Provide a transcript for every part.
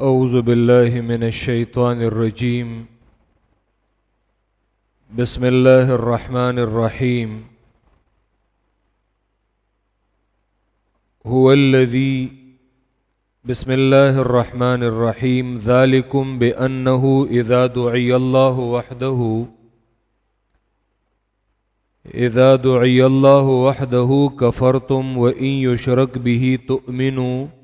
أعوذ بالله من الشيطان الرجيم. بسم الله الرحمن الرحيم. هو الذي بسم الله الرحمن الرحيم. ذلكم بأنه إذا دعي الله وحده، إذا دعي الله وحده كفرتم وإن يشرك به تؤمنوا.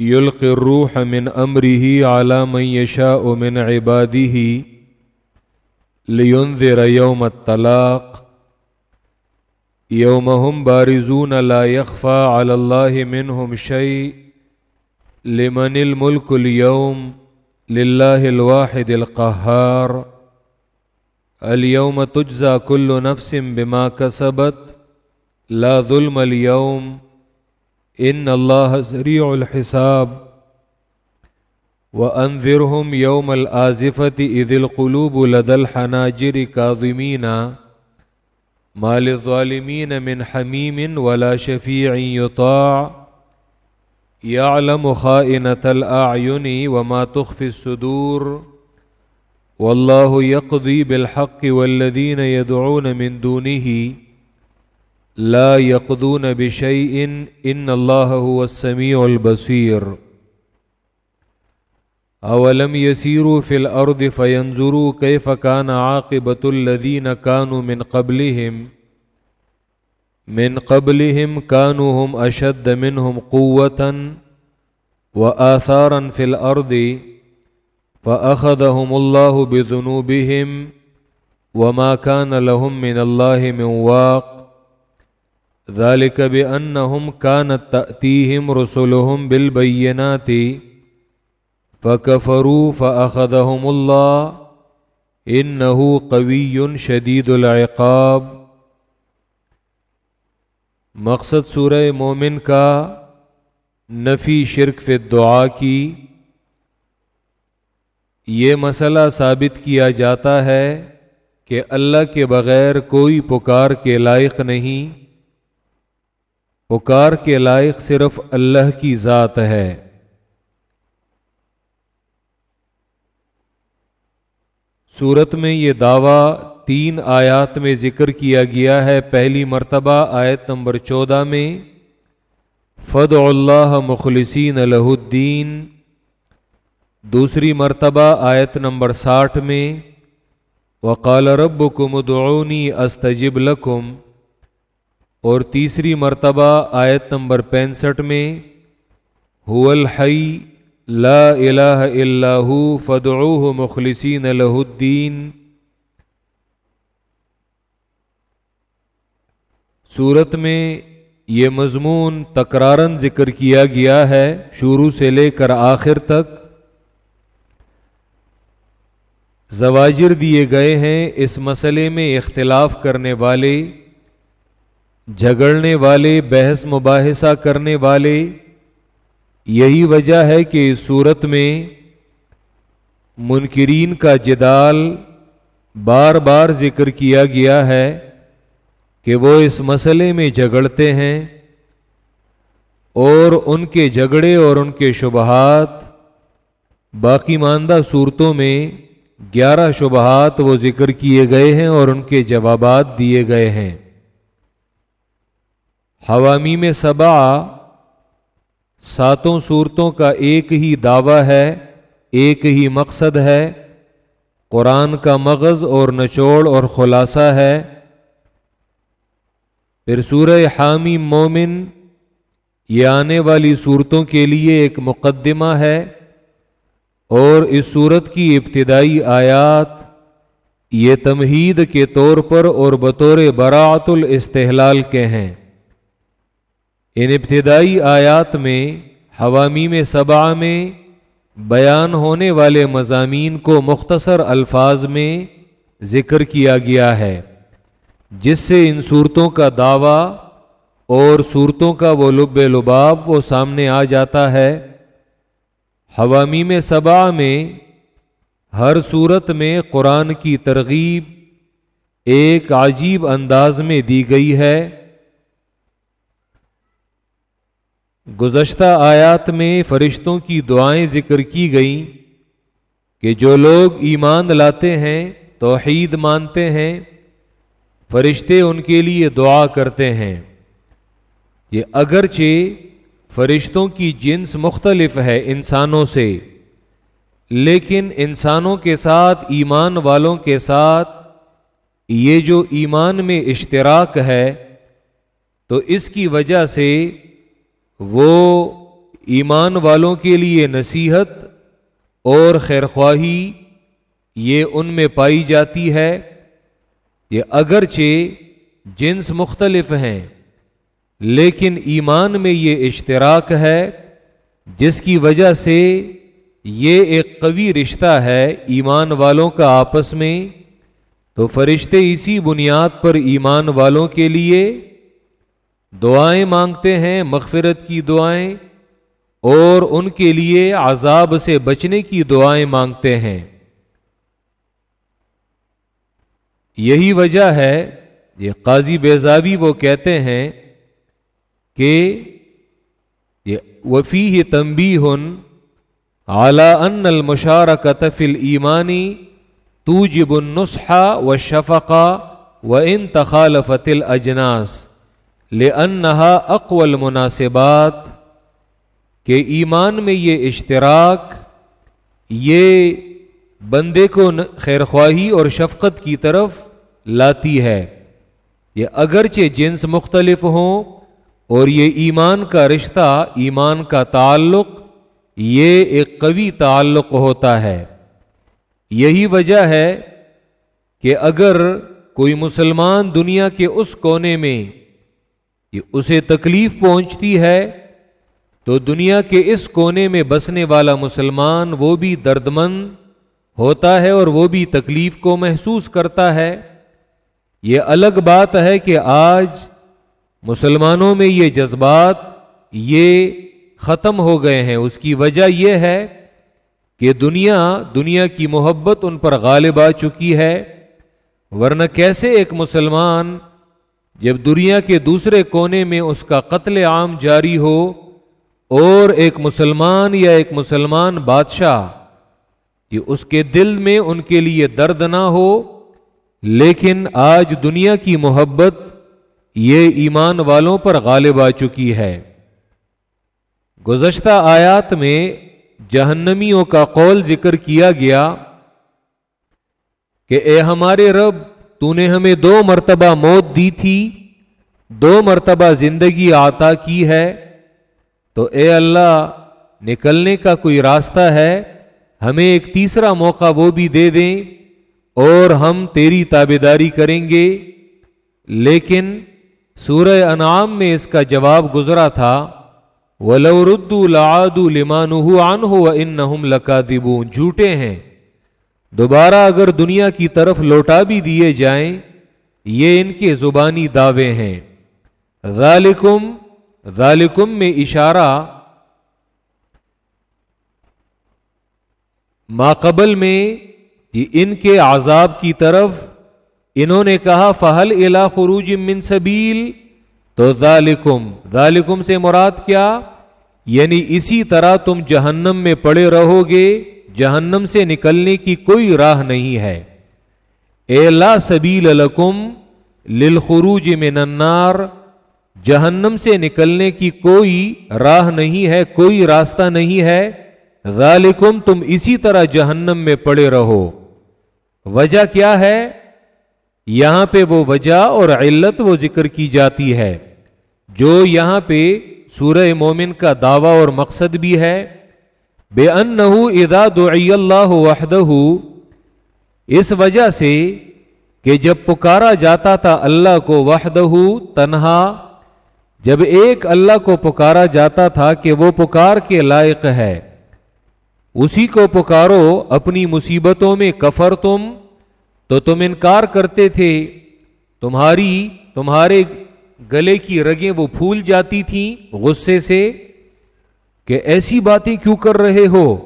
يلقي الروح من امره على من يشاء من عباده لينذر يوم الطلاق. يوم هم بارزون لا يخفى على الله منهم شيء. لمن الملك اليوم لله الواحد القهار. اليوم تجزى كل نفس بما كسبت. لا ظلم اليوم ان الله سريع الحساب و وانذرهم يوم الازفه اذ القلوب لدى الحناجر كاظمين ما للظالمين من حميم ولا شفيع يطاع يعلم خائنه الاعين وما تخفي الصدور والله يقضي بالحق والذين يدعون من دونه لا يقضون بشيء ان الله هو السميع البصير. اولم يسيروا في الارض فينظروا كيف كان عاقبه الذين كانوا من قبلهم؟ من قبلهم كانوا هم اشد منهم قوه واثارا في الارض فاخذهم الله بذنوبهم وما كان لهم من الله من واق. ذلك بأنهم كانت تأتيهم رسلهم بالبينات فكفروا فأخذهم الله إنه قوي شديد العقاب مقصد سورہ مومن کا نفی شرک فی دعا کی یہ مسئلہ ثابت کیا جاتا ہے کہ اللہ کے بغیر کوئی پکار کے لائق نہیں پکار کے لائق صرف اللہ کی ذات ہے۔ صورت میں یہ دعویٰ تین آیات میں ذکر کیا گیا ہے۔ پہلی مرتبہ آیت نمبر چودہ میں فد اللہ مخلصین الہ الدین دوسری مرتبہ آیت نمبر ساٹھ میں، وقال رب کم دعونی استجب لکم اور تیسری مرتبہ آیت نمبر پینسٹھ میں، هو الحی لا الہ الا ہو فدعوه مخلصین له الدین صورت میں یہ مضمون تکرارن ذکر کیا گیا ہے شروع سے لے کر آخر تک۔ زواجر دیے گئے ہیں اس مسئلے میں اختلاف کرنے والے۔ جھگڑنے والے بحث مباحثہ کرنے والے یہی وجہ ہے کہ اس صورت میں منکرین کا جدال بار بار ذکر کیا گیا ہے کہ وہ اس مسئلے میں جھگڑتے ہیں اور ان کے جھگڑے اور ان کے شبہات، باقی ماندہ صورتوں میں گیارہ شبہات وہ ذکر کیے گئے ہیں اور ان کے جوابات دیے گئے ہیں۔ حوامی میں سبا ساتوں صورتوں کا ایک ہی دعویٰ ہے، ایک ہی مقصد ہے۔ قرآن کا مغز اور نچوڑ اور خلاصہ ہے۔ پھر سورہ حامی مومن، یہ آنے والی صورتوں کے لیے ایک مقدمہ ہے۔ اور اس صورت کی ابتدائی آیات، یہ تمہید کے طور پر اور بطور براعت الاستحلال کے ہیں۔ ان ابتدائی آیات میں حوامی میں صبا میں، بیان ہونے والے مضامین کو مختصر الفاظ میں ذکر کیا گیا ہے، جس سے ان صورتوں کا دعویٰ اور صورتوں کا وہ لب لباب وہ سامنے آ جاتا ہے۔ حوامی میں صبا میں ہر صورت میں قرآن کی ترغیب ایک عجیب انداز میں دی گئی ہے۔ گزشتہ آیات میں فرشتوں کی دعائیں ذکر کی گئیں کہ جو لوگ ایمان لاتے ہیں، توحید مانتے ہیں، فرشتے ان کے لیے دعا کرتے ہیں۔ یہ اگرچہ فرشتوں کی جنس مختلف ہے انسانوں سے، لیکن انسانوں کے ساتھ، ایمان والوں کے ساتھ یہ جو ایمان میں اشتراک ہے، تو اس کی وجہ سے وہ ایمان والوں کے لیے نصیحت اور خیرخواہی یہ ان میں پائی جاتی ہے یہ اگرچہ جنس مختلف ہیں، لیکن ایمان میں یہ اشتراک ہے، جس کی وجہ سے یہ ایک قوی رشتہ ہے ایمان والوں کا آپس میں، تو فرشتے اسی بنیاد پر ایمان والوں کے لیے دعائیں مانگتے ہیں، مغفرت کی دعائیں، اور ان کے لیے عذاب سے بچنے کی دعائیں مانگتے ہیں۔ یہی وجہ ہے، یہ قاضی بیزابی وہ کہتے ہیں کہ یہ وفی ہی تمبی ہن اعلی ان المشار کا ایمانی تو جب النسخہ و شفقا و ان تخالفت اجناس لے انہا اقول مناسبات کہ ایمان میں یہ اشتراک، یہ بندے کو خیرخواہی اور شفقت کی طرف لاتی ہے۔ یہ اگرچہ جنس مختلف ہوں اور یہ ایمان کا رشتہ، ایمان کا تعلق، یہ ایک قوی تعلق ہوتا ہے۔ یہی وجہ ہے کہ اگر کوئی مسلمان دنیا کے اس کونے میں اسے تکلیف پہنچتی ہے، تو دنیا کے اس کونے میں بسنے والا مسلمان وہ بھی درد مند ہوتا ہے اور وہ بھی تکلیف کو محسوس کرتا ہے۔ یہ الگ بات ہے کہ آج مسلمانوں میں یہ جذبات یہ ختم ہو گئے ہیں۔ اس کی وجہ یہ ہے کہ دنیا دنیا کی محبت ان پر غالب آ چکی ہے، ورنہ کیسے ایک مسلمان جب دنیا کے دوسرے کونے میں اس کا قتل عام جاری ہو اور ایک مسلمان یا ایک مسلمان بادشاہ کہ اس کے دل میں ان کے لیے درد نہ ہو، لیکن آج دنیا کی محبت یہ ایمان والوں پر غالب آ چکی ہے۔ گزشتہ آیات میں جہنمیوں کا قول ذکر کیا گیا کہ اے ہمارے رب تو نے ہمیں دو مرتبہ موت دی تھی، دو مرتبہ زندگی آتا کی ہے۔ تو اے اللہ، نکلنے کا کوئی راستہ ہے؟ ہمیں ایک تیسرا موقع وہ بھی دے دیں اور ہم تیری تابے داری کریں گے۔ لیکن سورہ انعام میں اس کا جواب گزرا تھا، ولو ردو لعاد لمان ہو ان لکا جھوٹے ہیں۔ دوبارہ اگر دنیا کی طرف لوٹا بھی دیے جائیں، یہ ان کے زبانی دعوے ہیں۔ ذالکم ذالکم میں اشارہ ماقبل میں ان کے عذاب کی طرف انہوں نے کہا فہل الا خروج من سبیل تو ذالکم ذالکم سے مراد کیا؟ یعنی اسی طرح تم جہنم میں پڑے رہو گے۔ جہنم سے نکلنے کی کوئی راہ نہیں ہے۔ اے لا سبیل لکم للخروج من النار۔ جہنم سے نکلنے کی کوئی راہ نہیں ہے، کوئی راستہ نہیں ہے۔ ذالکم تم اسی طرح جہنم میں پڑے رہو۔ وجہ کیا ہے؟ یہاں پہ وہ وجہ اور علت وہ ذکر کی جاتی ہے۔ جو یہاں پہ سورہ مومن کا دعویٰ اور مقصد بھی ہے۔ بے ان ادا دعی اللہ وحدہ اس وجہ سے کہ جب پکارا جاتا تھا اللہ کو وحدہ، تنہا، جب ایک اللہ کو پکارا جاتا تھا کہ وہ پکار کے لائق ہے، اسی کو پکارو اپنی مصیبتوں میں، کفر تم، تو تم انکار کرتے تھے، تمہاری، تمہارے گلے کی رگیں وہ پھول جاتی تھیں غصے سے۔ کہ ایسی باتیں کیوں کر رہے ہو؟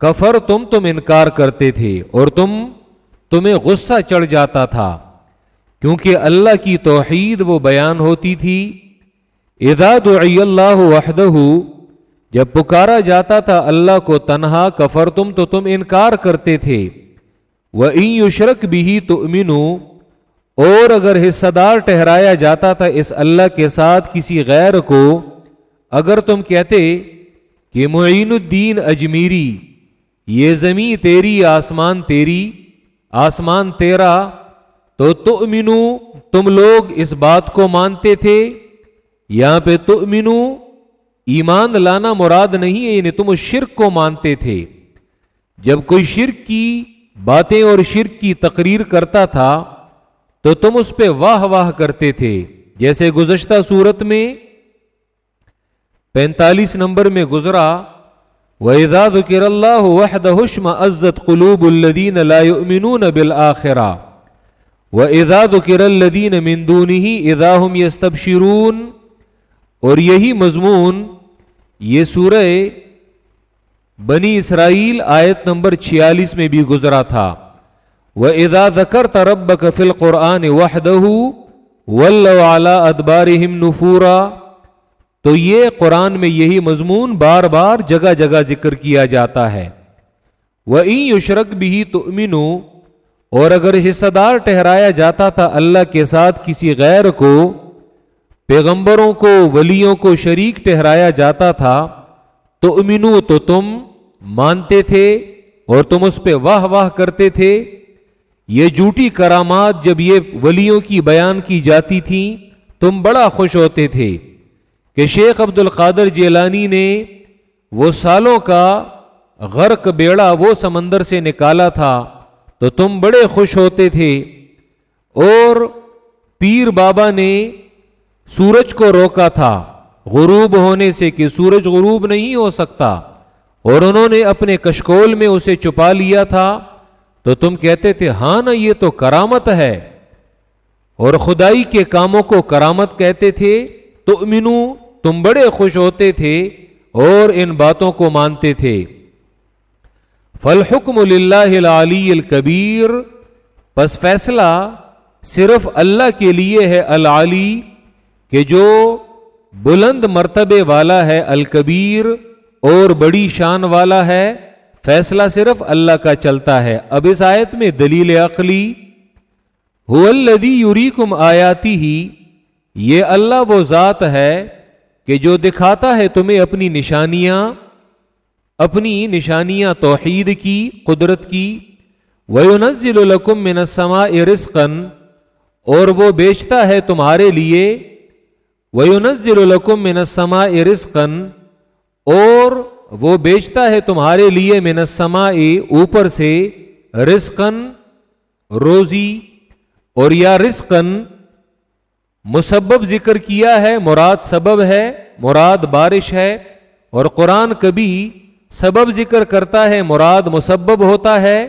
کفر تم تم انکار کرتے تھے اور تم تمہیں غصہ چڑھ جاتا تھا، کیونکہ اللہ کی توحید وہ بیان ہوتی تھی، اذا دعی اللہ وحدہ، جب پکارا جاتا تھا اللہ کو تنہا، کفر تم تو تم انکار کرتے تھے۔ وہ یشرک بھی تو امینو اور اگر حصہ دار ٹہرایا جاتا تھا اس اللہ کے ساتھ کسی غیر کو، اگر تم کہتے کہ معین الدین اجمیری، یہ زمین تیری، آسمان تیری، آسمان تیرا، تو تؤمنو، تم لوگ اس بات کو مانتے تھے، یہاں پہ تؤمنو، ایمان لانا مراد نہیں ہے یعنی تم اس شرک کو مانتے تھے۔ جب کوئی شرک کی باتیں اور شرک کی تقریر کرتا تھا، تو تم اس پہ واہ واہ کرتے تھے۔ جیسے گزشتہ صورت میں پینتالیس نمبر میں گزرا، وَإِذَا ذُكِرَ اللَّهُ وَحْدَهُ اشْمَأَزَّتْ قُلُوبُ الَّذِينَ لَا يُؤْمِنُونَ بِالْآخِرَةِ وَإِذَا ذُكِرَ الَّذِينَ مِن دُونِهِ إِذَا هُمْ يَسْتَبْشِرُونَ اور یہی مضمون، یہ سورہ بنی اسرائیل آیت نمبر چھیالیس میں بھی گزرا تھا۔ وہ ادا دکر ترب کفل قرآن وحدہ ادبار نفورا تو یہ قرآن میں یہی مضمون بار بار جگہ جگہ ذکر کیا جاتا ہے۔ وہ این یشرک بھی تو اور اگر حصہ دار ٹہرایا جاتا تھا اللہ کے ساتھ کسی غیر کو، پیغمبروں کو، ولیوں کو شریک ٹہرایا جاتا تھا تو امینو تو تم مانتے تھے اور تم اس پہ واہ واہ کرتے تھے۔ یہ جھوٹی کرامات جب یہ ولیوں کی بیان کی جاتی تھی تم بڑا خوش ہوتے تھے۔ کہ شیخ عبد القادر جیلانی نے وہ سالوں کا غرق بیڑا وہ سمندر سے نکالا تھا تو تم بڑے خوش ہوتے تھے اور پیر بابا نے سورج کو روکا تھا غروب ہونے سے کہ سورج غروب نہیں ہو سکتا اور انہوں نے اپنے کشکول میں اسے چھپا لیا تھا تو تم کہتے تھے ہاں نا، یہ تو کرامت ہے۔ اور خدائی کے کاموں کو کرامت کہتے تھے تو امینو تم بڑے خوش ہوتے تھے اور ان باتوں کو مانتے تھے۔ فل حکم العلی الکبیر۔ بس فیصلہ صرف اللہ کے لیے ہے العلی کہ جو بلند مرتبے والا ہے الکبیر اور بڑی شان والا ہے، فیصلہ صرف اللہ کا چلتا ہے۔ اب اس آیت میں دلیل عقلی۔ الدی یوری کم آیاتی ہی یہ اللہ وہ ذات ہے کہ جو دکھاتا ہے تمہیں اپنی نشانیاں اپنی نشانیاں توحید کی، قدرت کی، وَيُنَزِّلُ لَكُم مِّنَ السَّمَاءِ رِزْقًا، اور وہ بیچتا ہے تمہارے لیے، وَيُنَزِّلُ لَكُم مِّنَ السَّمَاءِ رِزْقًا، اور وہ بیچتا ہے تمہارے لیے من السماء اوپر سے رزقن روزی، اور یا رزقن مسبب ذکر کیا ہے، مراد سبب ہے، مراد بارش ہے، اور قرآن کبھی سبب ذکر کرتا ہے، مراد مسبب ہوتا ہے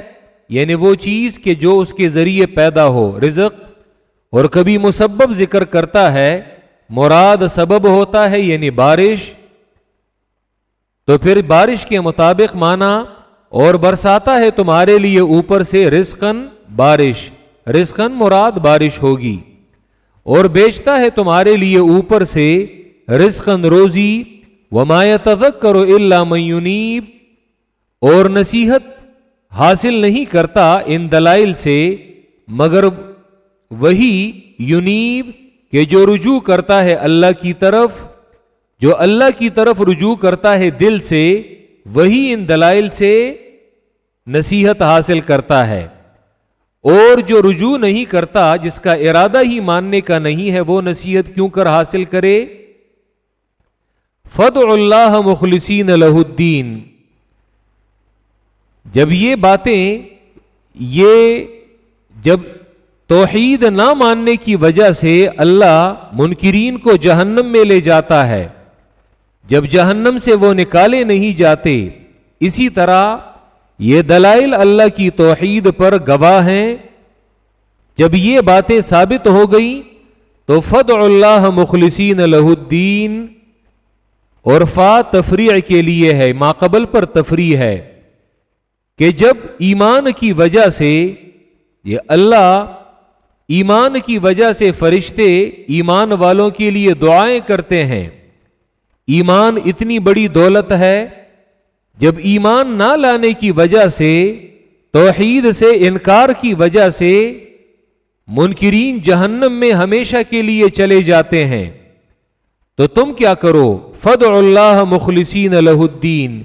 یعنی وہ چیز کہ جو اس کے ذریعے پیدا ہو، رزق، اور کبھی مسبب ذکر کرتا ہے، مراد سبب ہوتا ہے یعنی بارش۔ تو پھر بارش کے مطابق مانا، اور برساتا ہے تمہارے لیے اوپر سے رسکن بارش۔ رسکن مراد بارش ہوگی۔ اور بیچتا ہے تمہارے لیے اوپر سے رسکن روزی ومایت کرو اللہ میونیب اور نصیحت حاصل نہیں کرتا ان دلائل سے، مگر وہی یونیب کہ جو رجوع کرتا ہے اللہ کی طرف، جو اللہ کی طرف رجوع کرتا ہے دل سے، وہی ان دلائل سے نصیحت حاصل کرتا ہے۔ اور جو رجوع نہیں کرتا، جس کا ارادہ ہی ماننے کا نہیں ہے، وہ نصیحت کیوں کر حاصل کرے؟ فد اللہ مخلصین الہ الدین جب یہ باتیں، یہ جب توحید نہ ماننے کی وجہ سے اللہ منکرین کو جہنم میں لے جاتا ہے، جب جہنم سے وہ نکالے نہیں جاتے، اسی طرح یہ دلائل اللہ کی توحید پر گواہ ہیں۔ جب یہ باتیں ثابت ہو گئی تو فد اللہ مخلصین الہ الدین۔ اور فا تفریح کے لیے ہے، ماقبل پر تفریح ہے کہ جب ایمان کی وجہ سے یہ اللہ ایمان کی وجہ سے فرشتے ایمان والوں کے لیے دعائیں کرتے ہیں۔ ایمان اتنی بڑی دولت ہے جب ایمان نہ لانے کی وجہ سے، توحید سے انکار کی وجہ سے منکرین جہنم میں ہمیشہ کے لیے چلے جاتے ہیں۔ تو تم کیا کرو؟ فد اللہ مخلصین الہ الدین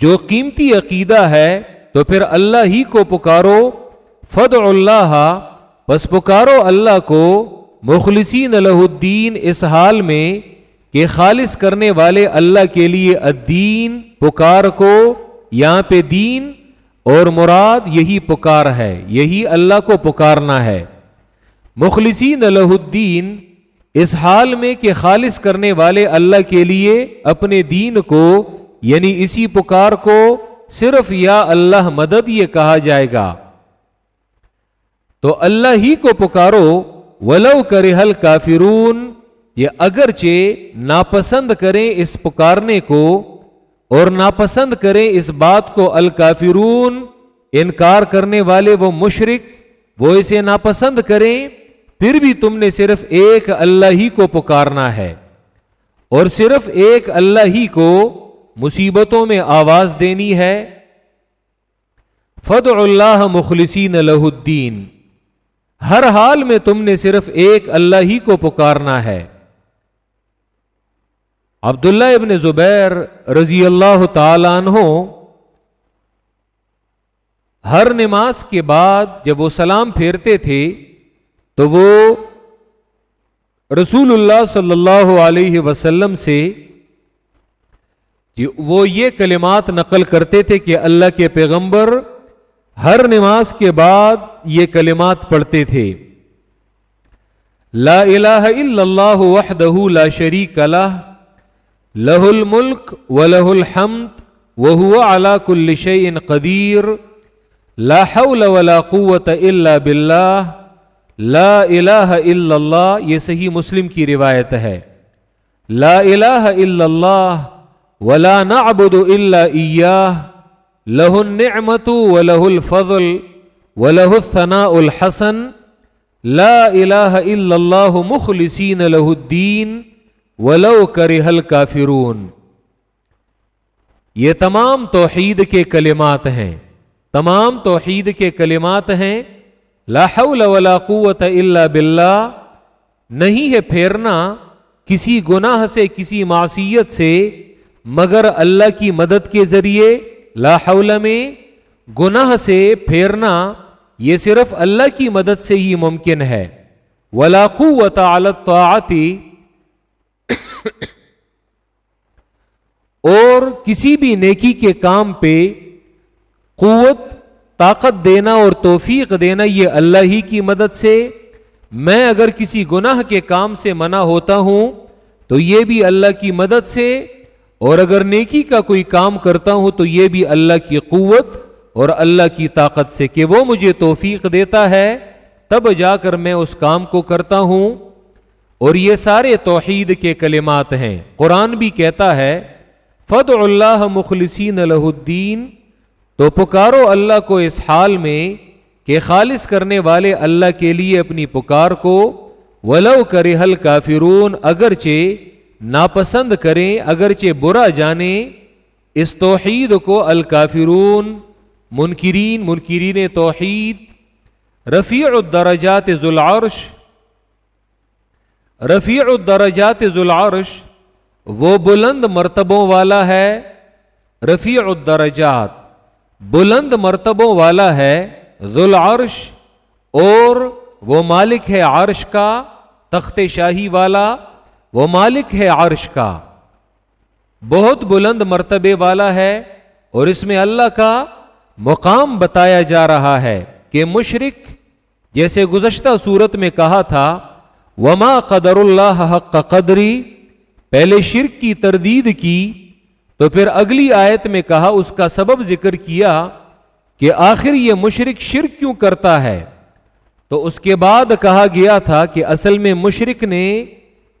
جو قیمتی عقیدہ ہے، تو پھر اللہ ہی کو پکارو۔ فد اللہ بس پکارو اللہ کو۔ مخلصین الہ الدین اس حال میں کہ خالص کرنے والے اللہ کے لیے الدین پکار کو یہاں پہ دین اور مراد یہی پکار ہے، یہی اللہ کو پکارنا ہے۔ مخلصین الہ الدین، اس حال میں کہ خالص کرنے والے اللہ کے لیے اپنے دین کو یعنی اسی پکار کو صرف یا اللہ مدد یہ کہا جائے گا۔ تو اللہ ہی کو پکارو، ولو کرے حل کافرون یہ اگرچہ ناپسند کریں اس پکارنے کو اور ناپسند کریں اس بات کو الکافرون انکار کرنے والے وہ مشرق وہ اسے ناپسند کریں، پھر بھی تم نے صرف ایک اللہ ہی کو پکارنا ہے۔ اور صرف ایک اللہ ہی کو مصیبتوں میں آواز دینی ہے۔ فد اللہ مخلصین الہ الدین ہر حال میں تم نے صرف ایک اللہ ہی کو پکارنا ہے۔ عبداللہ ابن زبیر رضی اللہ تعالیٰ عنہ ہر نماز کے بعد جب وہ سلام پھیرتے تھے تو وہ رسول اللہ صلی اللہ علیہ وسلم سے وہ یہ کلمات نقل کرتے تھے کہ اللہ کے پیغمبر ہر نماز کے بعد یہ کلمات پڑھتے تھے۔ لا الہ الا اللہ وحدہ لا شریک لہ لہ الملک ولہ الحمد وهو على كل شيء قدیر لا حول ولا قوت الا باللہ لا الہ الا اللہ یہ صحیح مسلم کی روایت ہے لا الہ الا اللہ ولا نعبد الا ایاہ لہ النعمت ولہ الفضل ولہ الثناء الحسن لا الہ الا اللہ مخلصین لہ الدین ولو کرہ کافرون یہ تمام توحید کے کلمات ہیں۔ تمام توحید کے کلمات ہیں۔ لا حول ولا قوت الا باللہ۔ نہیں ہے پھیرنا کسی گناہ سے، کسی معصیت سے، مگر اللہ کی مدد کے ذریعے لا حول میں گناہ سے پھیرنا۔ یہ صرف اللہ کی مدد سے ہی ممکن ہے۔ ولا قوت علی الطاعت اور کسی بھی نیکی کے کام پہ قوت، طاقت دینا اور توفیق دینا یہ اللہ ہی کی مدد سے میں اگر کسی گناہ کے کام سے منع ہوتا ہوں تو یہ بھی اللہ کی مدد سے اور اگر نیکی کا کوئی کام کرتا ہوں تو یہ بھی اللہ کی قوت اور اللہ کی طاقت سے کہ وہ مجھے توفیق دیتا ہے تب جا کر میں اس کام کو کرتا ہوں۔ اور یہ سارے توحید کے کلمات ہیں۔ قرآن بھی کہتا ہے فد اللہ مخلصین الہ الدین تو پکارو اللہ کو اس حال میں کہ خالص کرنے والے اللہ کے لیے اپنی پکار کو، ولو کرے حل کافرون اگرچہ ناپسند کریں، اگرچہ برا جانیں، اس توحید کو الکافرون، منکرین منکرین توحید، رفیع الدرجات ذوالعرش رفیع الدرجات ذوالعرش وہ بلند مرتبوں والا ہے۔ رفیع الدرجات، بلند مرتبوں والا ہے ذوالعرش اور وہ مالک ہے عرش کا، تخت شاہی والا، وہ مالک ہے عرش کا۔ بہت بلند مرتبے والا ہے، اور اس میں اللہ کا مقام بتایا جا رہا ہے کہ مشرق جیسے گزشتہ صورت میں کہا تھا وما قدر اللہ حق قدری پہلے شرک کی تردید کی، تو پھر اگلی آیت میں کہا، اس کا سبب ذکر کیا کہ آخر یہ مشرق شرک کیوں کرتا ہے۔ تو اس کے بعد کہا گیا تھا کہ اصل میں مشرق نے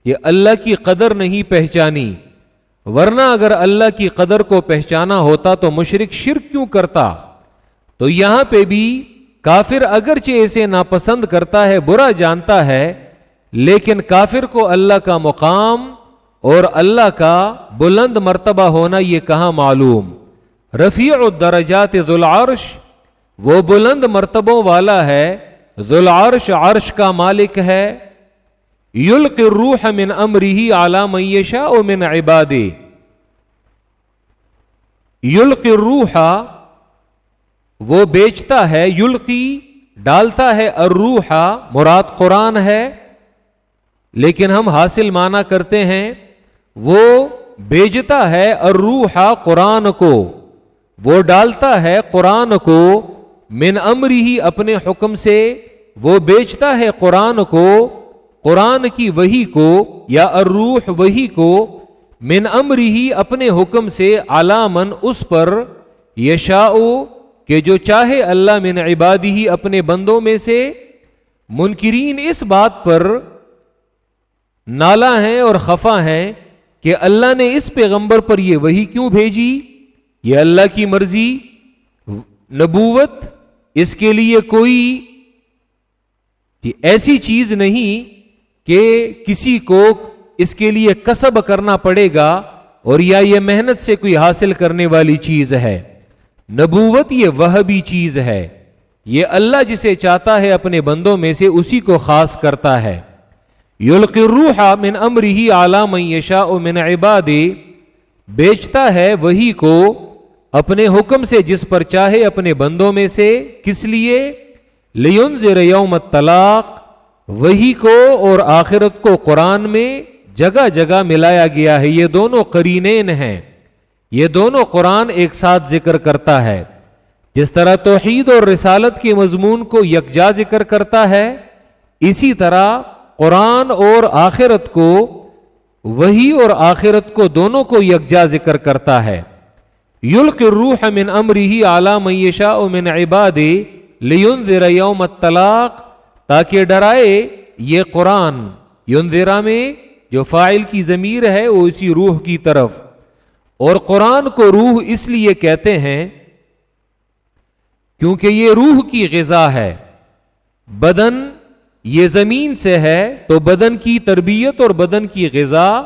یہ اللہ کی قدر نہیں پہچانی۔ ورنہ اگر اللہ کی قدر کو پہچانا ہوتا تو مشرق شرک کیوں کرتا؟ تو یہاں پہ بھی کافر اگرچہ اسے ناپسند کرتا ہے، برا جانتا ہے لیکن کافر کو اللہ کا مقام اور اللہ کا بلند مرتبہ ہونا یہ کہاں معلوم؟ رفیع الدرجات ذو العرش وہ بلند مرتبوں والا ہے۔ ذو العرش عرش کا مالک ہے۔ یلق الروح من امره على من يشاء من عباده یلق الروح، وہ بیچتا ہے، یلقی، ڈالتا ہے الروح۔ مراد قرآن ہے۔ لیکن ہم حاصل مانا کرتے ہیں، وہ بیچتا ہے الروح قرآن کو، وہ ڈالتا ہے قرآن کو من امری ہی اپنے حکم سے، وہ بیچتا ہے قرآن کو، قرآن کی وہی کو یا الروح وہی کو من امری ہی اپنے حکم سے علامن اس پر یشا کہ جو چاہے اللہ من عبادی ہی اپنے بندوں میں سے، منکرین اس بات پر نالا ہیں اور خفا ہیں کہ اللہ نے اس پیغمبر پر یہ وہی کیوں بھیجی؟ یہ اللہ کی مرضی؟ نبوت؟ اس کے لیے کوئی؟ ایسی چیز نہیں کہ کسی کو اس کے لیے کسب کرنا پڑے گا اور یا یہ محنت سے کوئی حاصل کرنے والی چیز ہے۔ نبوت یہ وہ بھی چیز ہے۔ یہ اللہ جسے چاہتا ہے اپنے بندوں میں سے اسی کو خاص کرتا ہے۔ یلق الروح من امره على من يشاء من عباده بیچتا ہے وہی کو اپنے حکم سے جس پر چاہے اپنے بندوں میں سے، کس لیے؟ لینذر یوم الطلاق، وہی کو اور آخرت کو قرآن میں جگہ جگہ ملایا گیا ہے۔ یہ دونوں قرینین ہیں۔ یہ دونوں قرآن ایک ساتھ ذکر کرتا ہے۔ جس طرح توحید اور رسالت کے مضمون کو یکجا ذکر کرتا ہے، اسی طرح قرآن اور آخرت کو وہی اور آخرت کو دونوں کو یکجا ذکر کرتا ہے۔ یلق روح من امری اعلی میشا من عباد لینذر یوم الطلاق، تاکہ ڈرائے یہ قرآن یونذرا میں جو فائل کی ضمیر ہے، وہ اسی روح کی طرف۔ اور قرآن کو روح اس لیے کہتے ہیں کیونکہ یہ روح کی غذا ہے۔ بدن یہ زمین سے ہے تو بدن کی تربیت اور بدن کی غذا۔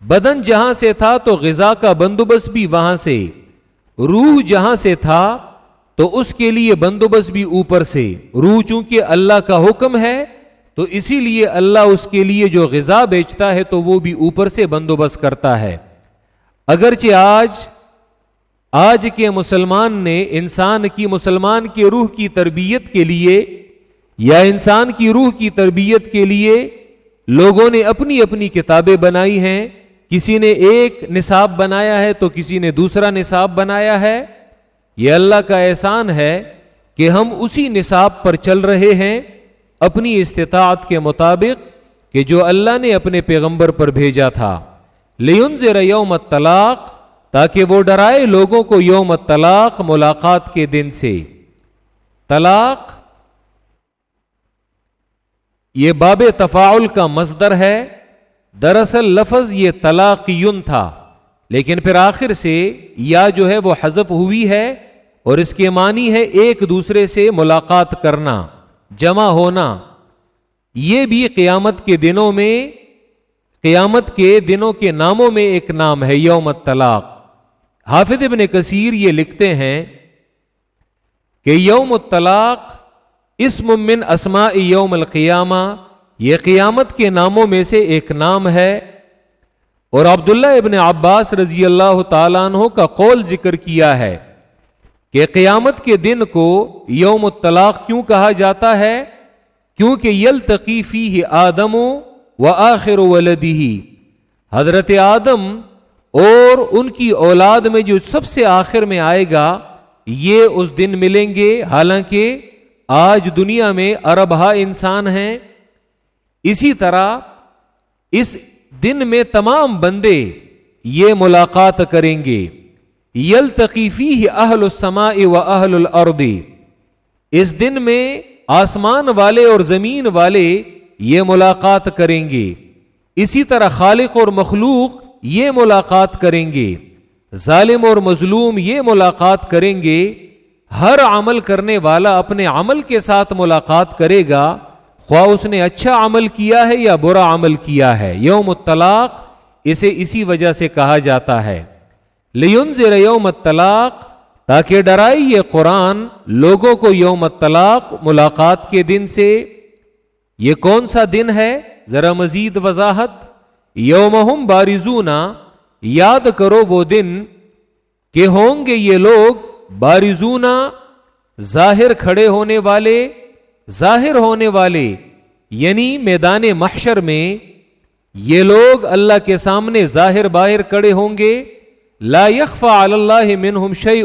بدن جہاں سے تھا تو غذا کا بندوبست بھی وہاں سے۔ روح جہاں سے تھا تو اس کے لیے بندوبست بھی اوپر سے۔ روح چونکہ اللہ کا حکم ہے، تو اسی لیے اللہ اس کے لیے جو غذا بیچتا ہے تو وہ بھی اوپر سے بندوبست کرتا ہے۔ اگرچہ آج آج کے مسلمان نے انسان کی، مسلمان کے روح کی تربیت کے لیے یا انسان کی روح کی تربیت کے لیے لوگوں نے اپنی اپنی کتابیں بنائی ہیں، کسی نے ایک نصاب بنایا ہے تو کسی نے دوسرا نصاب بنایا ہے۔ یہ اللہ کا احسان ہے کہ ہم اسی نصاب پر چل رہے ہیں اپنی استطاعت کے مطابق کہ جو اللہ نے اپنے پیغمبر پر بھیجا تھا۔ لیون یوم طلاق تاکہ وہ ڈرائے لوگوں کو یوم طلاق ملاقات کے دن سے۔ طلاق یہ باب تفاعل کا مصدر ہے۔ دراصل لفظ یہ طلاقیون تھا، لیکن پھر آخر سے یا جو ہے وہ حذف ہوئی ہے اور اس کے معنی ہے ایک دوسرے سے ملاقات کرنا، جمع ہونا۔ یہ بھی قیامت کے دنوں میں، قیامت کے دنوں کے ناموں میں ایک نام ہے، یوم طلاق حافظ ابن کثیر یہ لکھتے ہیں کہ یوم الطلاق اسم من اسماء یوم القیامہ، یہ قیامت کے ناموں میں سے ایک نام ہے۔ اور عبداللہ ابن عباس رضی اللہ تعالیٰ عنہ کا قول ذکر کیا ہے کہ قیامت کے دن کو یوم الطلاق کیوں کہا جاتا ہے؟ کیونکہ یل تقیفی آدم و آخر ولدی حضرت آدم اور ان کی اولاد میں جو سب سے آخر میں آئے گا، یہ اس دن ملیں گے۔ حالانکہ آج دنیا میں اربہ انسان ہیں۔ اسی طرح اس دن میں تمام بندے یہ ملاقات کریں گے۔ یل تقیفی اہل السماء و اہل الارض۔ اس دن میں آسمان والے اور زمین والے یہ ملاقات کریں گے۔ اسی طرح خالق اور مخلوق یہ ملاقات کریں گے۔ ظالم اور مظلوم یہ ملاقات کریں گے۔ ہر عمل کرنے والا اپنے عمل کے ساتھ ملاقات کرے گا، خواہ اس نے اچھا عمل کیا ہے یا برا عمل کیا ہے۔ یوم الطلاق، اسے اسی وجہ سے کہا جاتا ہے۔ لیونزر یوم الطلاق، تاکہ ڈرائی یہ قرآن لوگوں کو یوم الطلاق ملاقات کے دن سے۔ یہ کون سا دن ہے؟ ذرا مزید وضاحت۔ یوم بارزونا یاد کرو وہ دن کہ ہوں گے یہ لوگ بارزونا ظاہر کھڑے ہونے والے، ظاہر ہونے والے یعنی میدان محشر میں، یہ لوگ اللہ کے سامنے ظاہر باہر کڑے ہوں گے، لا يخفى على الله منهم شيء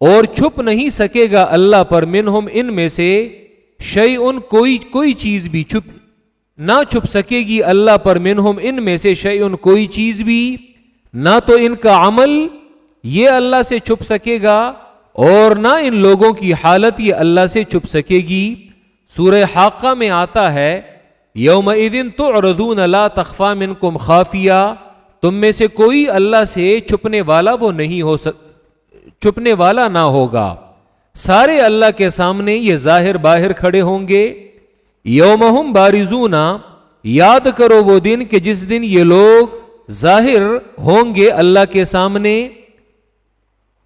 اور چھپ نہیں سکے گا اللہ پر منہم ان میں سے شعی ان کوئی کوئی چیز بھی چھپ، نہ چھپ سکے گی اللہ پر منہم ان میں سے شعی ان کوئی چیز بھی، نہ تو ان کا عمل یہ اللہ سے چھپ سکے گا اور نہ ان لوگوں کی حالت یہ اللہ سے چھپ سکے گی۔ سورہ حاقہ میں آتا ہے یوم تو اردون اللہ تخفا من کم خافیہ۔ تم میں سے کوئی اللہ سے چھپنے والا وہ نہیں ہو سک، چھپنے والا نہ ہوگا۔ سارے اللہ کے سامنے یہ ظاہر باہر کھڑے ہوں گے۔ یوم بارزونا یاد کرو وہ دن کہ جس دن یہ لوگ ظاہر ہوں گے اللہ کے سامنے۔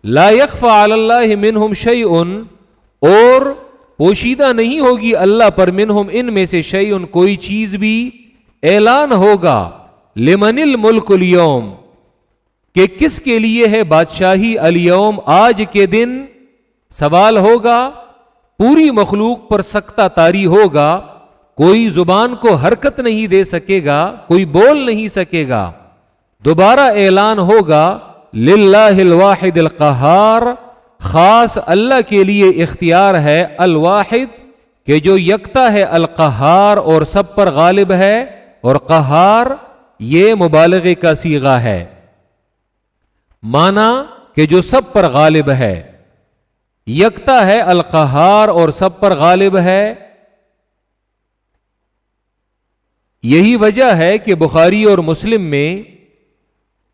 لا يخفى على الله منهم شيء، اور پوشیدہ نہیں ہوگی اللہ پر منہم ان میں سے شیء، کوئی چیز بھی اعلان ہوگا۔ لمن الملک اليوم، کہ کس کے لیے ہے بادشاہی الیوم آج کے دن سوال ہوگا، پوری مخلوق پر سکتا تاری ہوگا۔ کوئی زبان کو حرکت نہیں دے سکے گا، کوئی بول نہیں سکے گا۔ دوبارہ اعلان ہوگا للہ الواحد القہار، خاص اللہ کے لیے اختیار ہے الواحد، کہ جو یکتا ہے القہار اور سب پر غالب ہے، اور قہار یہ مبالغے کا سیگا ہے۔ مانا کہ جو سب پر غالب ہے، یکتا ہے القہار اور سب پر غالب ہے۔ یہی وجہ ہے کہ بخاری اور مسلم میں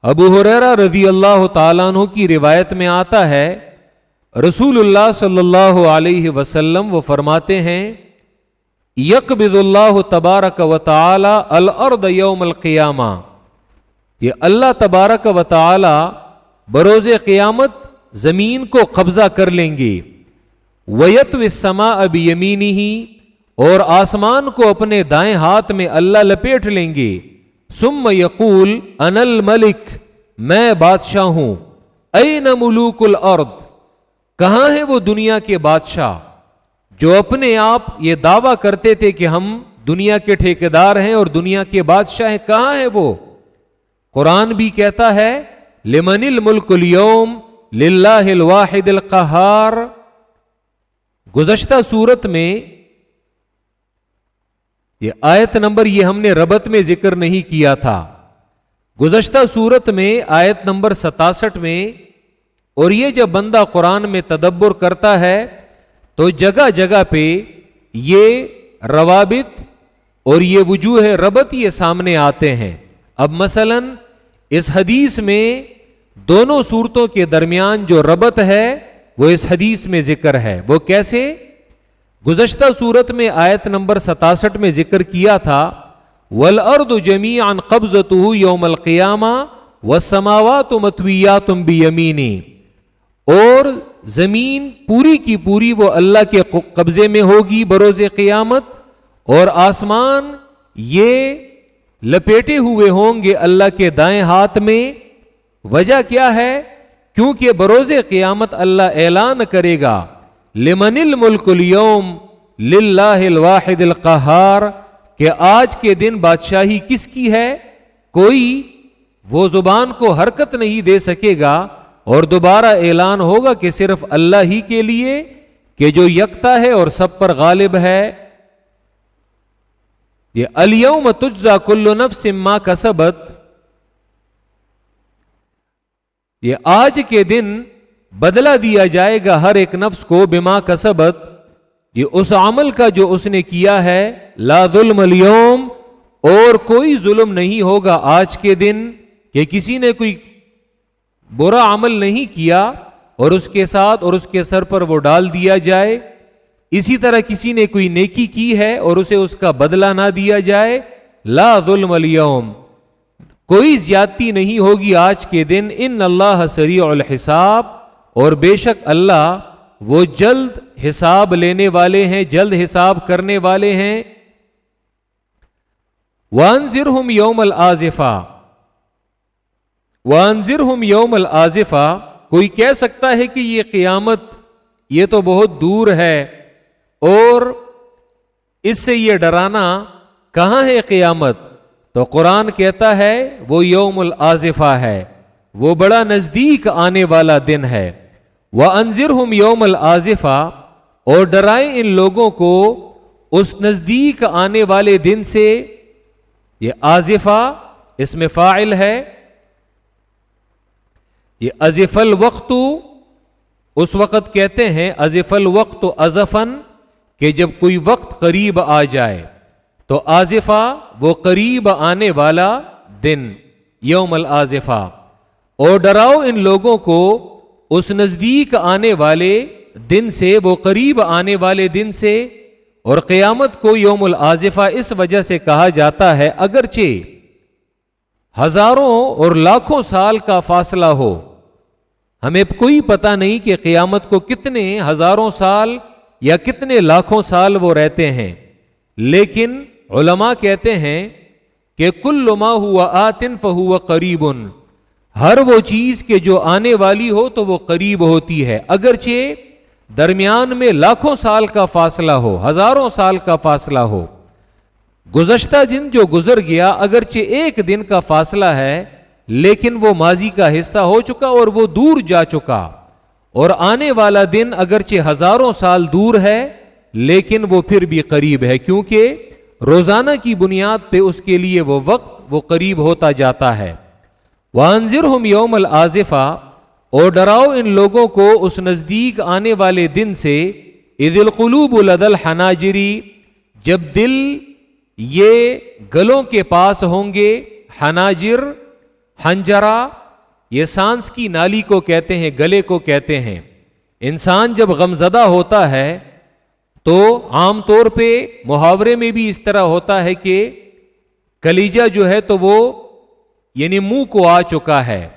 ابو حریرا رضی اللہ تعالیٰ عنہ کی روایت میں آتا ہے، رسول اللہ صلی اللہ علیہ وسلم وہ فرماتے ہیں یکبد اللہ تبارک و تعالی الارض یوم القیامہ۔ یہ اللہ تبارک و تعالی بروز قیامت زمین کو قبضہ کر لیں گے۔ ویت وسما اب یمینی ہی اور آسمان کو اپنے دائیں ہاتھ میں اللہ لپیٹ لیں گے۔ سم یقول انل ملک میں بادشاہ ہوں۔ این ملوک الارض کہاں ہے وہ دنیا کے بادشاہ؟ جو اپنے آپ یہ دعویٰ کرتے تھے کہ ہم دنیا کے ٹھیکیدار ہیں اور دنیا کے بادشاہ ہیں، کہاں ہے وہ؟ قرآن بھی کہتا ہے، لمن الملک اليوم للہ الواحد القہار۔ گزشتہ صورت میں یہ آیت نمبر یہ ہم نے ربط میں ذکر نہیں کیا تھا۔ گزشتہ صورت میں آیت نمبر ستاسٹھ میں، اور یہ جب بندہ قرآن میں تدبر کرتا ہے، تو جگہ جگہ پہ یہ روابط اور یہ وجوہ ربط یہ سامنے آتے ہیں۔ اب مثلا اس حدیث میں دونوں صورتوں کے درمیان جو ربط ہے، وہ اس حدیث میں ذکر ہے۔ وہ کیسے؟ گزشتہ صورت میں آیت نمبر ستاسٹھ میں ذکر کیا تھا ول ارد جمی ان قبض یوم القیامہ و سماوات متویات بھی یمینی اور زمین پوری کی پوری وہ اللہ کے قبضے میں ہوگی بروز قیامت، اور آسمان یہ لپیٹے ہوئے ہوں گے اللہ کے دائیں ہاتھ میں۔ وجہ کیا ہے؟ کیونکہ بروز قیامت اللہ اعلان کرے گا۔ لمن الملک اليوم للہ الواحد القہار کہ آج کے دن بادشاہی کس کی ہے؟ کوئی وہ زبان کو حرکت نہیں دے سکے گا اور دوبارہ اعلان ہوگا کہ صرف اللہ ہی کے لیے کہ جو یکتا ہے اور سب پر غالب ہے۔ یہ الیوم تجزا کل نفس ما کا سبت یہ آج کے دن بدلہ دیا جائے گا ہر ایک نفس کو بما کسبت۔ یہ اس عمل کا جو اس نے کیا ہے، لا ظلم اليوم، اور کوئی ظلم نہیں ہوگا آج کے دن کہ کسی نے کوئی برا عمل نہیں کیا اور اس کے ساتھ اور اس کے سر پر وہ ڈال دیا جائے۔ اسی طرح کسی نے کوئی نیکی کی ہے اور اسے اس کا بدلہ نہ دیا جائے۔ لا ظلم اليوم۔ کوئی زیادتی نہیں ہوگی آج کے دن۔ ان اللہ سریع الحساب۔ اور بے شک اللہ وہ جلد حساب لینے والے ہیں، جلد حساب کرنے والے ہیں۔ وانزر ہم یوم الآفا وانزر ہم یوم الآفا کوئی کہہ سکتا ہے کہ یہ قیامت یہ تو بہت دور ہے اور اس سے یہ ڈرانا کہاں ہے قیامت؟ تو قرآن کہتا ہے وہ یوم الآفا ہے، وہ بڑا نزدیک آنے والا دن ہے۔ وہ انضر ہم یوم الآفا اور ڈرائیں ان لوگوں کو اس نزدیک آنے والے دن سے۔ یہ آزفا اس میں فائل ہے۔ یہ ازف الوقت، اس وقت کہتے ہیں ازف الوقت ازفن کہ جب کوئی وقت قریب آ جائے۔ تو آزفا وہ قریب آنے والا دن، یوم الآزفا اور ڈراؤ ان لوگوں کو اس نزدیک آنے والے دن سے، وہ قریب آنے والے دن سے اور قیامت کو یوم العظفہ اس وجہ سے کہا جاتا ہے، اگرچہ ہزاروں اور لاکھوں سال کا فاصلہ ہو، ہمیں کوئی پتہ نہیں کہ قیامت کو کتنے ہزاروں سال یا کتنے لاکھوں سال وہ رہتے ہیں۔ لیکن علماء کہتے ہیں کہ کل لما ہوا آتن فہو قریب۔ ہر وہ چیز کے جو آنے والی ہو تو وہ قریب ہوتی ہے۔ اگرچہ درمیان میں لاکھوں سال کا فاصلہ ہو، ہزاروں سال کا فاصلہ ہو، گزشتہ دن جو گزر گیا، اگرچہ ایک دن کا فاصلہ ہے، لیکن وہ ماضی کا حصہ ہو چکا اور وہ دور جا چکا۔ اور آنے والا دن اگرچہ ہزاروں سال دور ہے، لیکن وہ پھر بھی قریب ہے، کیونکہ روزانہ کی بنیاد پہ اس کے لیے وہ وقت، وہ قریب ہوتا جاتا ہے۔ وانزر ہم یوم العظفہ اور ڈراؤ ان لوگوں کو اس نزدیک آنے والے دن سے عید القلوب العدل حناجری جب دل یہ گلوں کے پاس ہوں گے، حناجر ہنجرا یہ سانس کی نالی کو کہتے ہیں، گلے کو کہتے ہیں۔ انسان جب غمزدہ ہوتا ہے تو عام طور پہ محاورے میں بھی اس طرح ہوتا ہے کہ کلیجا جو ہے تو وہ یعنی منہ کو آ چکا ہے۔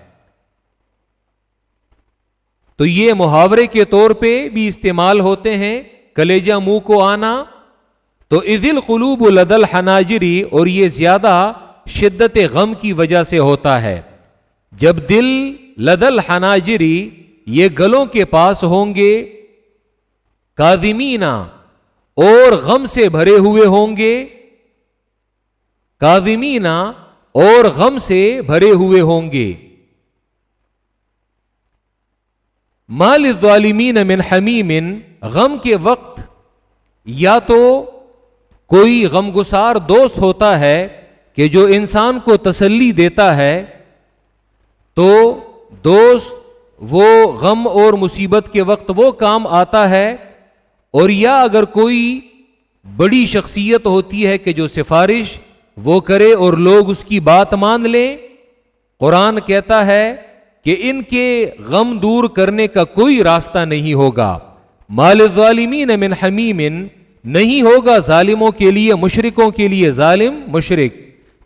تو یہ محاورے کے طور پہ بھی استعمال ہوتے ہیں کلیجا منہ کو آنا۔ تو عدل قلوب لدل حناجری اور یہ زیادہ شدت غم کی وجہ سے ہوتا ہے۔ جب دل لدل حناجری یہ گلوں کے پاس ہوں گے کادمینا اور غم سے بھرے ہوئے ہوں گے۔ کادمینا اور غم سے بھرے ہوئے ہوں گے۔ مال ظالمین من حمیم، غم کے وقت یا تو کوئی غم گسار دوست ہوتا ہے کہ جو انسان کو تسلی دیتا ہے، تو دوست وہ غم اور مصیبت کے وقت وہ کام آتا ہے۔ اور یا اگر کوئی بڑی شخصیت ہوتی ہے کہ جو سفارش وہ کرے اور لوگ اس کی بات مان لیں۔ قرآن کہتا ہے کہ ان کے غم دور کرنے کا کوئی راستہ نہیں ہوگا۔ مال ظالمین من حمیم نہیں ہوگا ظالموں کے لیے، مشرکوں کے لیے ظالم مشرق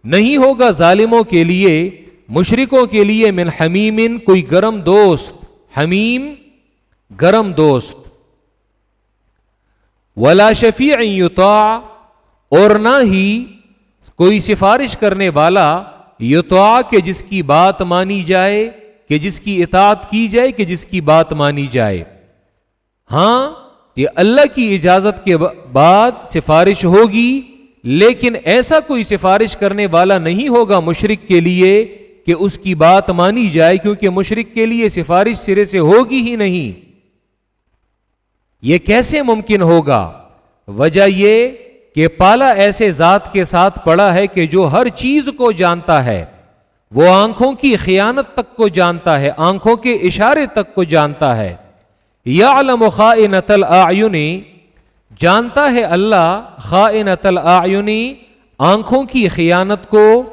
نہیں ہوگا ظالموں کے لیے، مشرکوں کے لیے من حمیم کوئی گرم دوست۔ حمیم گرم دوست۔ ولا شفیع یطاع اور نہ ہی کوئی سفارش کرنے والا یطاع کے جس کی بات مانی جائے، کہ جس کی اطاعت کی جائے، کہ جس کی بات مانی جائے۔ ہاں یہ اللہ کی اجازت کے بعد سفارش ہوگی، لیکن ایسا کوئی سفارش کرنے والا نہیں ہوگا مشرق کے لیے کہ اس کی بات مانی جائے، کیونکہ مشرق کے لیے سفارش سرے سے ہوگی ہی نہیں۔ یہ کیسے ممکن ہوگا؟ وجہ یہ کہ پالا ایسے ذات کے ساتھ پڑا ہے کہ جو ہر چیز کو جانتا ہے، وہ آنکھوں کی خیانت تک کو جانتا ہے، آنکھوں کے اشارے تک کو جانتا ہے۔ یا علم خائنت العینی جانتا ہے اللہ خائنت العینی آنکھوں کی خیانت کو،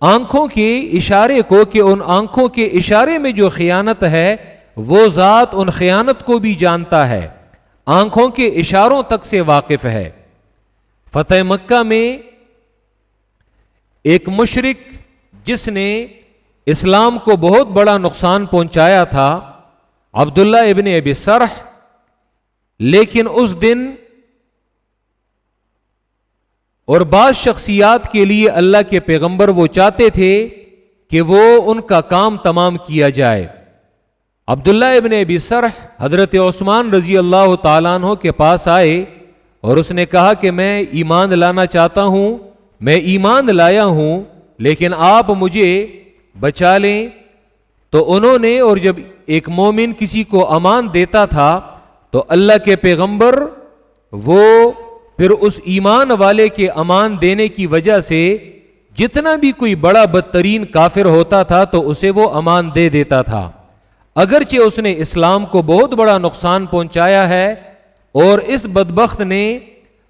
آنکھوں کے اشارے کو کہ ان آنکھوں کے اشارے میں جو خیانت ہے، وہ ذات ان خیانت کو بھی جانتا ہے۔ آنکھوں کے اشاروں تک سے واقف ہے۔ فتح مکہ میں ایک مشرق جس نے اسلام کو بہت بڑا نقصان پہنچایا تھا، عبداللہ ابن ابی سرح، لیکن اس دن اور بعض شخصیات کے لیے اللہ کے پیغمبر وہ چاہتے تھے کہ وہ ان کا کام تمام کیا جائے۔ عبداللہ ابن ابی سرح حضرت عثمان رضی اللہ تعالیٰ عنہ کے پاس آئے۔ اور اس نے کہا کہ میں ایمان لانا چاہتا ہوں، میں ایمان لایا ہوں، لیکن آپ مجھے بچا لیں۔ تو انہوں نے، اور جب ایک مومن کسی کو امان دیتا تھا، تو اللہ کے پیغمبر وہ پھر اس ایمان والے کے امان دینے کی وجہ سے جتنا بھی کوئی بڑا بدترین کافر ہوتا تھا، تو اسے وہ امان دے دیتا تھا۔ اگرچہ اس نے اسلام کو بہت بڑا نقصان پہنچایا ہے اور اس بدبخت نے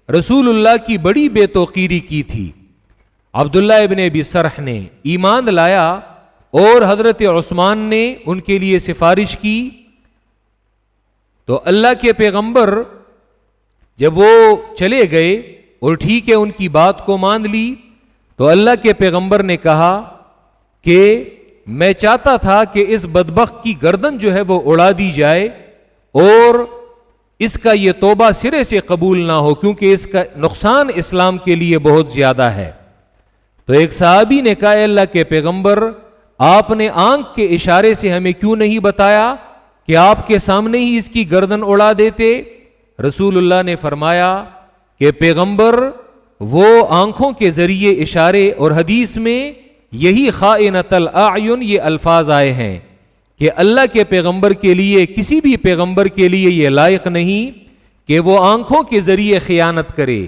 رسول اللہ کی بڑی بے توقیری کی تھی۔ عبداللہ ابن ابی سرح نے ایمان لایا اور حضرت عثمان نے ان کے لیے سفارش کی۔ تو اللہ کے پیغمبر جب وہ چلے گئے اور ٹھیک ہے ان کی بات کو مان لی، تو اللہ کے پیغمبر نے کہا کہ میں چاہتا تھا کہ اس بدبخت کی گردن جو ہے وہ اڑا دی جائے اور اس کا یہ توبہ سرے سے قبول نہ ہو کیونکہ اس کا نقصان اسلام کے لیے بہت زیادہ ہے۔ تو ایک صحابی نے کہا اللہ کے پیغمبر، آپ نے آنکھ کے اشارے سے ہمیں کیوں نہیں بتایا کہ آپ کے سامنے ہی اس کی گردن اڑا دیتے؟ رسول اللہ نے فرمایا کہ پیغمبر، وہ آنکھوں کے ذریعے اشارے اور حدیث میں یہی خائنت الاعین یہ الفاظ آئے ہیں۔ کہ اللہ کے پیغمبر کے لیے، کسی بھی پیغمبر کے لیے یہ لائق نہیں کہ وہ آنکھوں کے ذریعے خیانت کرے،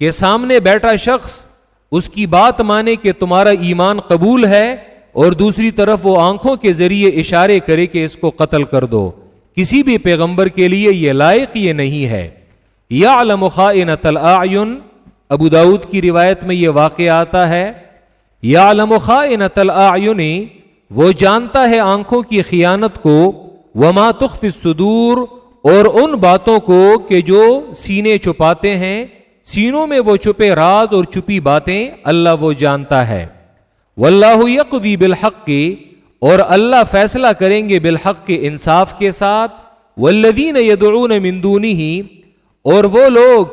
کہ سامنے بیٹھا شخص اس کی بات مانے کہ تمہارا ایمان قبول ہے اور دوسری طرف وہ آنکھوں کے ذریعے اشارے کرے کہ اس کو قتل کر دو۔ کسی بھی پیغمبر کے لیے یہ لائق یہ نہیں ہے۔ یا علم خائنت الاعین۔ ابو داود کی روایت میں یہ واقع آتا ہے۔ یا علم خائنت الاعین۔ وہ جانتا ہے آنکھوں کی خیانت کو، وما تخف الصدور، اور ان باتوں کو کہ جو سینے چھپاتے ہیں۔ سینوں میں وہ چھپے راز اور چھپی باتیں اللہ وہ جانتا ہے۔ واللہ یقضی بالحق کی اور اللہ فیصلہ کریں گے بالحق کے انصاف کے ساتھ۔ والذین یدعون من دونہ اور وہ لوگ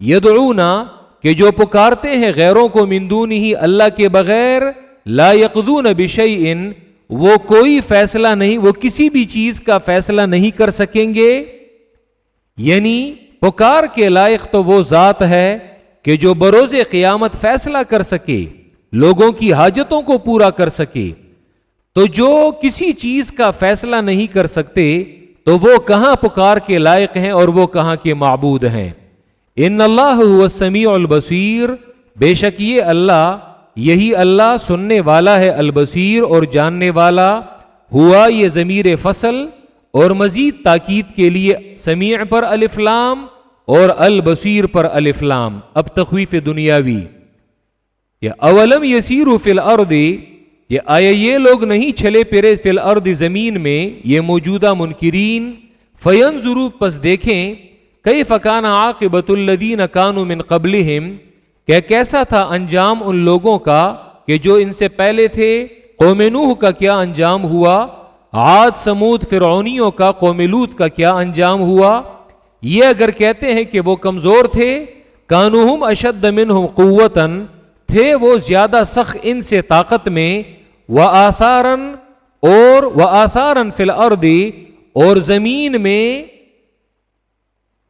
یدعون کہ جو پکارتے ہیں غیروں کو من دونہ اللہ کے بغیر لا یقضون بشیء وہ کوئی فیصلہ نہیں، وہ کسی بھی چیز کا فیصلہ نہیں کر سکیں گے۔ یعنی پکار کے لائق تو وہ ذات ہے کہ جو بروز قیامت فیصلہ کر سکے، لوگوں کی حاجتوں کو پورا کر سکے۔ تو جو کسی چیز کا فیصلہ نہیں کر سکتے، تو وہ کہاں پکار کے لائق ہیں اور وہ کہاں کے معبود ہیں۔ ان اللہ سمیع البصیر، بے شک یہ اللہ یہی اللہ سننے والا ہے البصیر اور جاننے والا، ہوا یہ ضمیر فصل اور مزید تاکید کے لیے سمیع پر الفلام اور البصیر پر الفلام اب تخویف دنیاوی۔ یا اولم یسیر فی الارض، یہ آیا یہ لوگ نہیں چھلے پیرے فی الارض زمین میں، یہ موجودہ منکرین۔ فین ضرور پس دیکھیں کئی فکان عاقبت الذین کانوا من قبلہم کہ کیسا تھا انجام ان لوگوں کا کہ جو ان سے پہلے تھے؟ قوم نوح کا کیا انجام ہوا؟ عاد، سمود، فرعونیوں کا، قوم لوت کا کیا انجام ہوا؟ یہ اگر کہتے ہیں کہ وہ کمزور تھے، کانوہم اشد منہم قوتن تھے وہ زیادہ سخت ان سے طاقت میں وہ آسارن اور وہ آسارن فل اور زمین میں،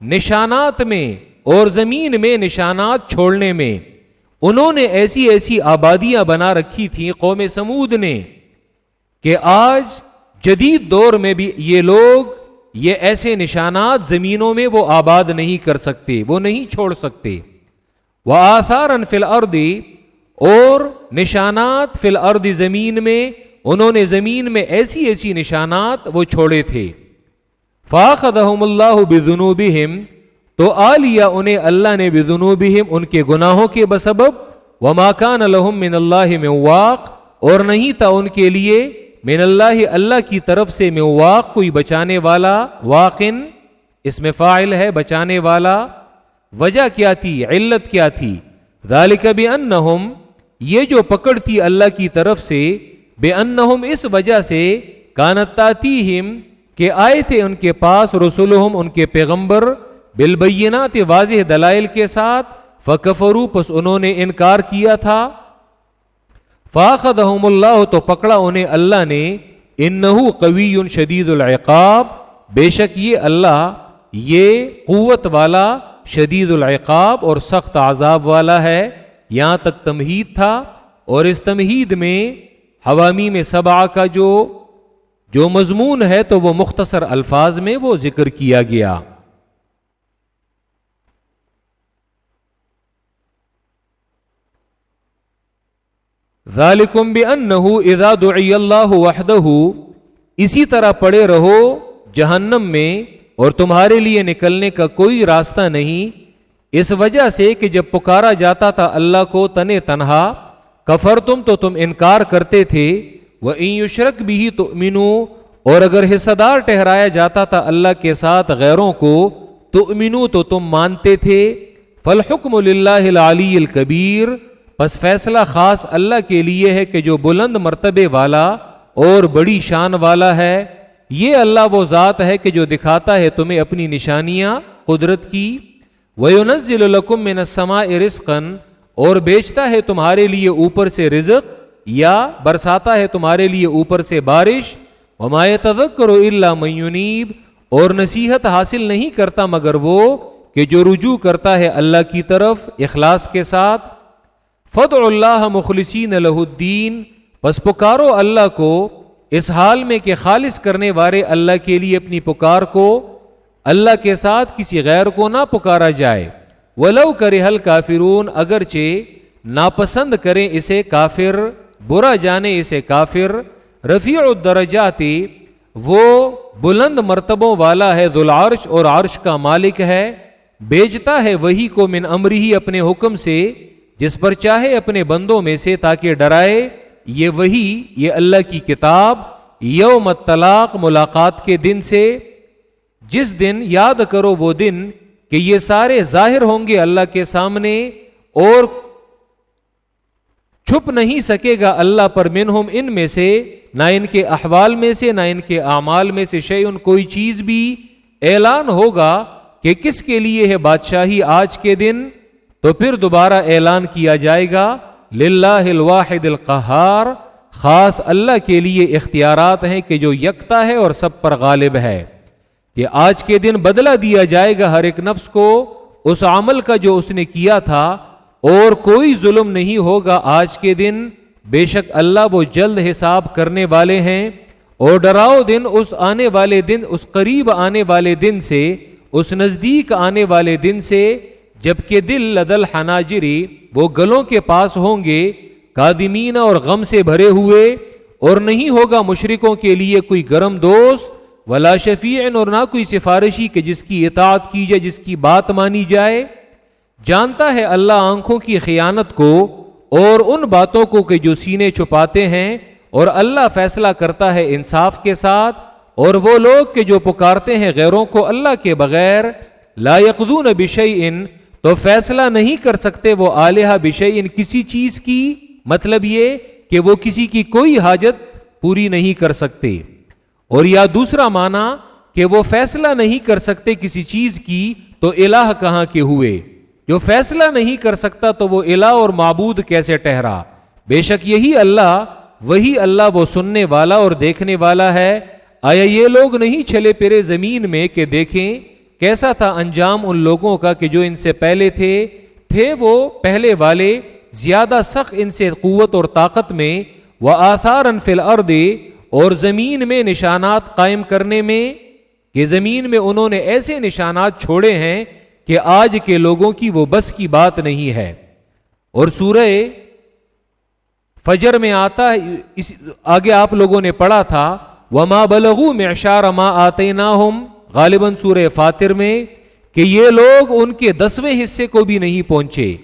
نشانات میں۔ اور زمین میں نشانات چھوڑنے میں۔ انہوں نے ایسی ایسی آبادیاں بنا رکھی تھیں قوم سمود نے کہ آج جدید دور میں بھی یہ لوگ یہ ایسے نشانات زمینوں میں وہ آباد نہیں کر سکتے، وہ نہیں چھوڑ سکتے۔ وہ آثار انفل اردی اور نشانات فی الارض زمین میں، انہوں نے زمین میں ایسی ایسی نشانات وہ چھوڑے تھے۔ فاخذہم اللہ بذنوبہم تو آ لیا انہیں اللہ نے بذنوبہم ان کے گناہوں کے بسبب، وما کان من اللہ من واق، اور نہیں تھا ان کے لیے من اللہ اللہ کی طرف سے میں واق کوئی بچانے والا واقن اس میں فائل ہے بچانے والا، وجہ کیا تھی، علت کیا تھی؟ ذالک بے یہ جو پکڑ تھی اللہ کی طرف سے بے انہم اس وجہ سے کانتاتی کہ آئے تھے ان کے پاس رسولہم، ان کے پیغمبر بالبینات واضح دلائل کے ساتھ فکفرو پس انہوں نے انکار کیا تھا۔ فاخذہم اللہ تو پکڑا انہیں اللہ نے۔ انہو قوی شدید العقاب۔ بے شک یہ اللہ، یہ قوت والا شدید العقاب اور سخت عذاب والا ہے۔ یہاں تک تمہید تھا۔ اور اس تمہید میں حوامی میں سبا کا جو جو مضمون ہے تو وہ مختصر الفاظ میں وہ ذکر کیا گیا۔ ذالکم اذا دعی اللہ وحدہ اسی طرح پڑے رہو جہنم میں اور تمہارے لیے نکلنے کا کوئی راستہ نہیں۔ اس وجہ سے کہ جب پکارا جاتا تھا اللہ کو تنے تنہا کفر تم تو تم انکار کرتے تھے۔ وہ شرک بھی تو امینو اور اگر حصہ دار ٹہرایا جاتا تھا اللہ کے ساتھ غیروں کو تو امینو تو تم مانتے تھے۔ فلحکم اللہ العلی الکبیر بس فیصلہ خاص اللہ کے لیے ہے کہ جو بلند مرتبے والا اور بڑی شان والا ہے، یہ اللہ وہ ذات ہے کہ جو دکھاتا ہے تمہیں اپنی نشانیاں، قدرت کی۔ وَيُنَزِّلُ لَكُم مِّنَ السَّمَاءِ رِزْقًا، اور بیچتا ہے تمہارے لیے اوپر سے رزق یا برساتا ہے تمہارے لیے اوپر سے بارش۔ وما يتذكر الا من اور نصیحت حاصل نہیں کرتا مگر وہ کہ جو رجوع کرتا ہے اللہ کی طرف، اخلاص کے ساتھ۔ فدع اللہ مخلصین له الدین پس پکارو اللہ کو اس حال میں کہ خالص کرنے والے اللہ کے لیے اپنی پکار کو، اللہ کے ساتھ کسی غیر کو نہ پکارا جائے۔ ولو کرے حل کافرون اگرچہ ناپسند کریں اسے کافر، برا جانے اسے کافر۔ رفیع الدرجاتی وہ بلند مرتبوں والا ہے ذوالعرش اور عرش کا مالک ہے۔ بیچتا ہے وہی کو من امری ہی اپنے حکم سے۔ جس پر چاہے اپنے بندوں میں سے تاکہ ڈرائے، یہ وہی، یہ اللہ کی کتاب، یوم طلاق ملاقات کے دن سے۔ جس دن یاد کرو وہ دن کہ یہ سارے ظاہر ہوں گے اللہ کے سامنے اور چھپ نہیں سکے گا اللہ پر منہم ان میں سے، نہ ان کے احوال میں سے، نہ ان کے اعمال میں سے شے ان کوئی چیز بھی اعلان ہوگا کہ کس کے لیے ہے بادشاہی آج کے دن۔ تو پھر دوبارہ اعلان کیا جائے گا، للہ الواحد القہار، خاص اللہ کے لیے اختیارات ہیں کہ جو یکتا ہے اور سب پر غالب ہے۔ کہ آج کے دن بدلہ دیا جائے گا ہر ایک نفس کو، اس عمل کا جو اس نے کیا تھا۔ اور کوئی ظلم نہیں ہوگا آج کے دن۔ بے شک اللہ وہ جلد حساب کرنے والے ہیں۔ اور ڈراؤ دن اس آنے والے دن، اس قریب آنے والے دن سے، اس نزدیک آنے والے دن سے۔ جبکہ دل لدل حناجری وہ گلوں کے پاس ہوں گے کادمین اور غم سے بھرے ہوئے، اور نہیں ہوگا مشرکوں کے لیے کوئی گرم دوست، ولا شفیع اور نہ کوئی سفارشی کہ جس کی اطاعت کی جائے، جس کی بات مانی جائے۔ جانتا ہے اللہ آنکھوں کی خیانت کو اور ان باتوں کو کہ جو سینے چھپاتے ہیں، اور اللہ فیصلہ کرتا ہے انصاف کے ساتھ، اور وہ لوگ کہ جو پکارتے ہیں غیروں کو اللہ کے بغیر، لا یقدون بشیء تو فیصلہ نہیں کر سکتے وہ آلیہ بشیء کسی چیز کی مطلب یہ کہ وہ کسی کی کوئی حاجت پوری نہیں کر سکتے۔ اور یا دوسرا معنی کہ وہ فیصلہ نہیں کر سکتے کسی چیز کی تو الہ کہاں کے ہوئے۔ جو فیصلہ نہیں کر سکتا تو وہ الہ اور معبود کیسے ٹہرا بے شک یہی اللہ، وہی اللہ وہ سننے والا اور دیکھنے والا ہے۔ آیا یہ لوگ نہیں چلے پھرے زمین میں کہ دیکھیں کیسا تھا انجام ان لوگوں کا کہ جو ان سے پہلے تھے؟ تھے وہ پہلے والے، زیادہ سخت ان سے قوت اور طاقت میں وہ آثار انفل اور زمین میں نشانات قائم کرنے میں، کہ زمین میں انہوں نے ایسے نشانات چھوڑے ہیں کہ آج کے لوگوں کی وہ بس کی بات نہیں ہے۔ اور سورہ فجر میں آتا ہے، اس، آگے آپ لوگوں نے پڑھا تھا، وما بلغو میں اشار ما آتے نہ غالباً سورہ فاتر میں کہ یہ لوگ ان کے دسویں حصے کو بھی نہیں پہنچے۔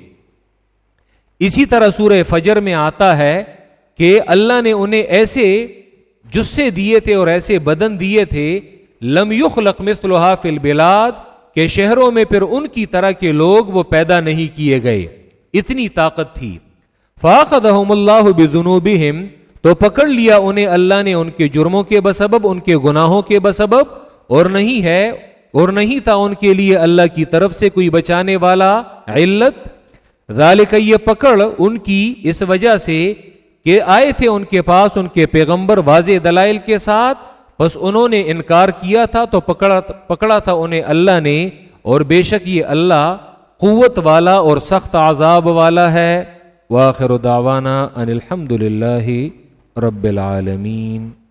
اسی طرح سورہ فجر میں آتا ہے کہ اللہ نے انہیں ایسے جسے دیے تھے اور ایسے بدن دیے تھے، لم یخلق مثلها فی البلاد، کہ شہروں میں پھر ان کی طرح کے لوگ وہ پیدا نہیں کیے گئے۔ اتنی طاقت تھی۔ فاخذہم اللہ بذنوبہم تو پکڑ لیا انہیں اللہ نے ان کے جرموں کے بسبب، ان کے گناہوں کے بسبب اور نہیں ہے اور نہیں تھا ان کے لیے اللہ کی طرف سے کوئی بچانے والا علت۔ ذالک یہ پکڑ ان کی اس وجہ سے کہ آئے تھے ان کے پاس ان کے پیغمبر واضح دلائل کے ساتھ۔ بس انہوں نے انکار کیا تھا تو پکڑا پکڑا تھا انہیں اللہ نے۔ اور بے شک یہ اللہ قوت والا اور سخت عذاب والا ہے۔ واخر دعوانا ان الحمد للہ رب العالمین۔